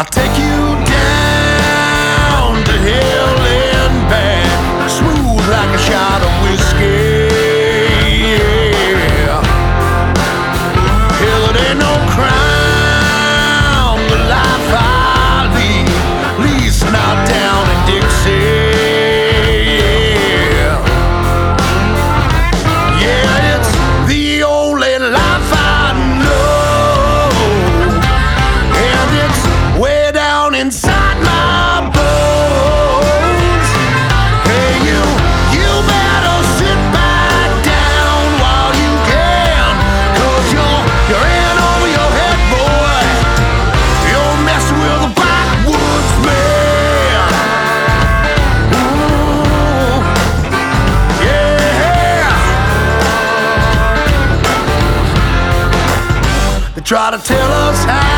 I take try to tell us how